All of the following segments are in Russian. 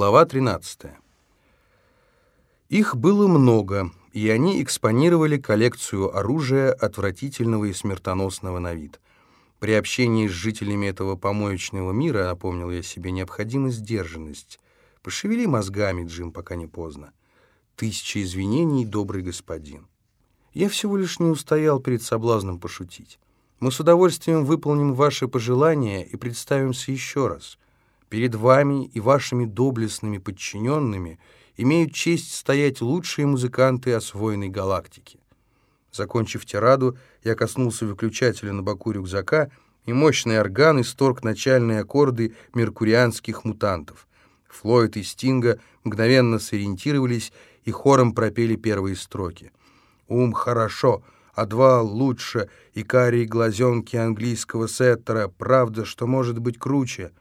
Глава 13. Их было много, и они экспонировали коллекцию оружия отвратительного и смертоносного на вид. При общении с жителями этого помоечного мира, напомнил я себе, необходима сдержанность. Пошевели мозгами, Джим, пока не поздно. Тысяча извинений, добрый господин. Я всего лишь не устоял перед соблазном пошутить. Мы с удовольствием выполним ваши пожелания и представимся еще раз — Перед вами и вашими доблестными подчиненными имеют честь стоять лучшие музыканты освоенной галактики. Закончив тираду, я коснулся выключателя на боку рюкзака, и мощный орган исторг начальные аккорды меркурианских мутантов. Флойд и Стинга мгновенно сориентировались и хором пропели первые строки. «Ум хорошо», а два лучше, и карие глазенки английского сеттера, правда, что может быть круче.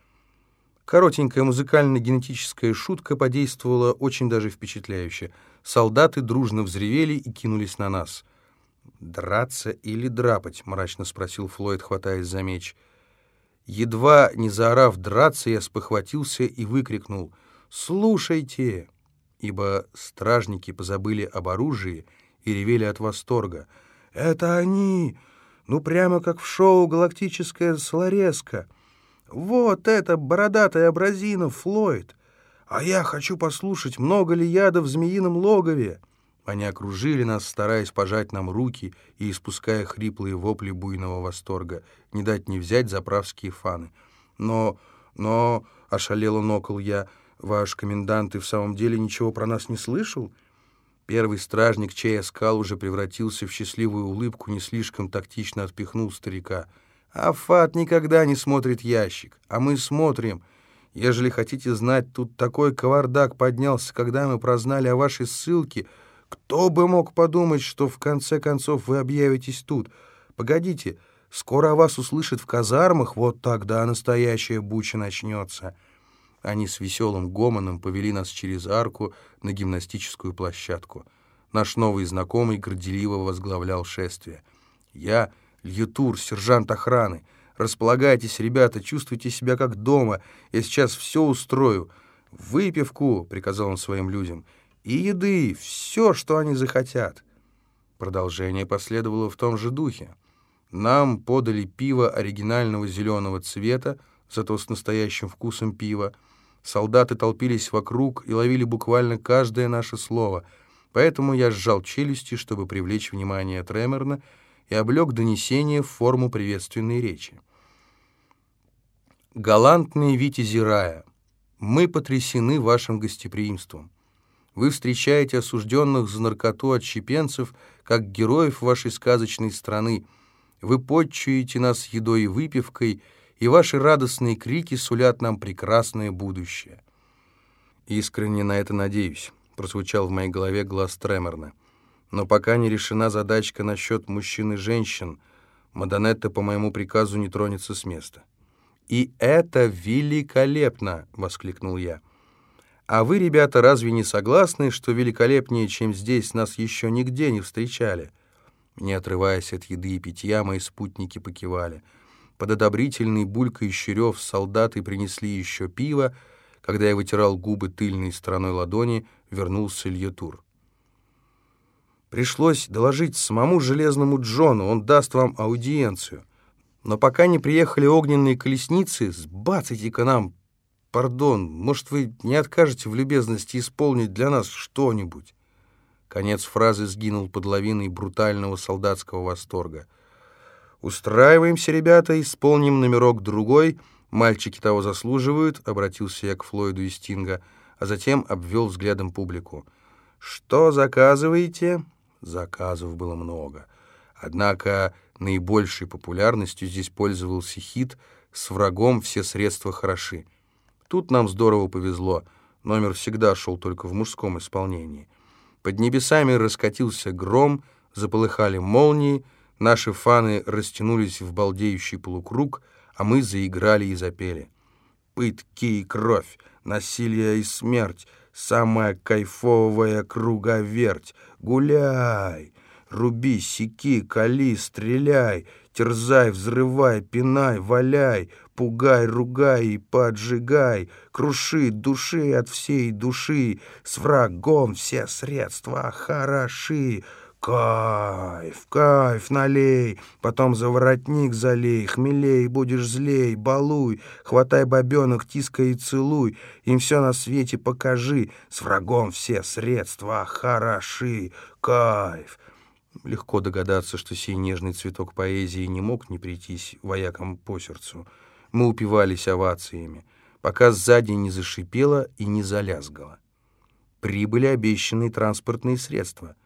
Коротенькая музыкально-генетическая шутка подействовала очень даже впечатляюще. Солдаты дружно взревели и кинулись на нас. «Драться или драпать?» — мрачно спросил Флойд, хватаясь за меч. Едва не заорав драться, я спохватился и выкрикнул «Слушайте!» ибо стражники позабыли об оружии и ревели от восторга. «Это они! Ну, прямо как в шоу «Галактическая слорезка!» Вот это бородатая абразина, Флойд! А я хочу послушать, много ли яда в змеином логове!» Они окружили нас, стараясь пожать нам руки и испуская хриплые вопли буйного восторга, не дать не взять заправские фаны. «Но, но...» — ошалело нокол я. «Ваш комендант и в самом деле ничего про нас не слышал?» Первый стражник, чей оскал уже превратился в счастливую улыбку, не слишком тактично отпихнул старика — Афат никогда не смотрит ящик, а мы смотрим. Ежели хотите знать, тут такой кавардак поднялся, когда мы прознали о вашей ссылке. Кто бы мог подумать, что в конце концов вы объявитесь тут? Погодите, скоро о вас услышат в казармах, вот тогда настоящая буча начнется». Они с веселым гомоном повели нас через арку на гимнастическую площадку. Наш новый знакомый горделиво возглавлял шествие. Я Льютур, сержант охраны. Располагайтесь, ребята, чувствуйте себя как дома. Я сейчас все устрою. Выпивку, — приказал он своим людям, — и еды, все, что они захотят. Продолжение последовало в том же духе. Нам подали пиво оригинального зеленого цвета, зато с настоящим вкусом пива. Солдаты толпились вокруг и ловили буквально каждое наше слово, поэтому я сжал челюсти, чтобы привлечь внимание Тремерна, и облег донесение в форму приветственной речи. «Галантные витязи рая, мы потрясены вашим гостеприимством. Вы встречаете осужденных за наркоту отщепенцев, как героев вашей сказочной страны. Вы подчуете нас едой и выпивкой, и ваши радостные крики сулят нам прекрасное будущее». «Искренне на это надеюсь», — прозвучал в моей голове глаз Треморна. Но пока не решена задачка насчет мужчин и женщин, Мадонетта по моему приказу не тронется с места. «И это великолепно!» — воскликнул я. «А вы, ребята, разве не согласны, что великолепнее, чем здесь, нас еще нигде не встречали?» Не отрываясь от еды и питья, мои спутники покивали. Под одобрительный булькающий рев солдаты принесли еще пиво. Когда я вытирал губы тыльной стороной ладони, вернулся Льетур. Пришлось доложить самому Железному Джону, он даст вам аудиенцию. Но пока не приехали огненные колесницы, сбацайте-ка нам, пардон, может, вы не откажете в любезности исполнить для нас что-нибудь?» Конец фразы сгинул под лавиной брутального солдатского восторга. «Устраиваемся, ребята, исполним номерок другой. Мальчики того заслуживают», — обратился я к Флойду и Стинга, а затем обвел взглядом публику. «Что заказываете?» Заказов было много. Однако наибольшей популярностью здесь пользовался хит «С врагом все средства хороши». Тут нам здорово повезло. Номер всегда шел только в мужском исполнении. Под небесами раскатился гром, заполыхали молнии, наши фаны растянулись в балдеющий полукруг, а мы заиграли и запели. «Пытки и кровь, насилие и смерть, самая кайфовая круговерть. Гуляй, Руби, секи, кали, стреляй, терзай, взрывай, пинай, валяй, пугай, ругай и поджигай, круши души от всей души, с врагом все средства хороши, Кайф, кайф, налей, потом за воротник залей, хмелей, будешь злей, балуй, хватай бабенок, тискай и целуй, им все на свете покажи, с врагом все средства хороши, кайф. Легко догадаться, что сей нежный цветок поэзии не мог не прийтись воякам по сердцу. Мы упивались овациями, пока сзади не зашипело и не залязгало. Прибыли обещанные транспортные средства —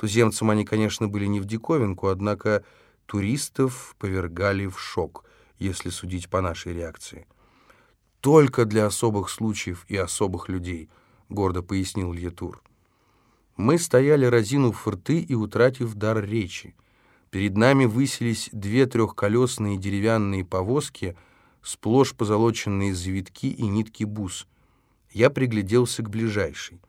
Туземцам они, конечно, были не в диковинку, однако туристов повергали в шок, если судить по нашей реакции. «Только для особых случаев и особых людей», — гордо пояснил Льетур. Мы стояли, разинув рты и утратив дар речи. Перед нами высились две трехколесные деревянные повозки, сплошь позолоченные завитки и нитки бус. Я пригляделся к ближайшей.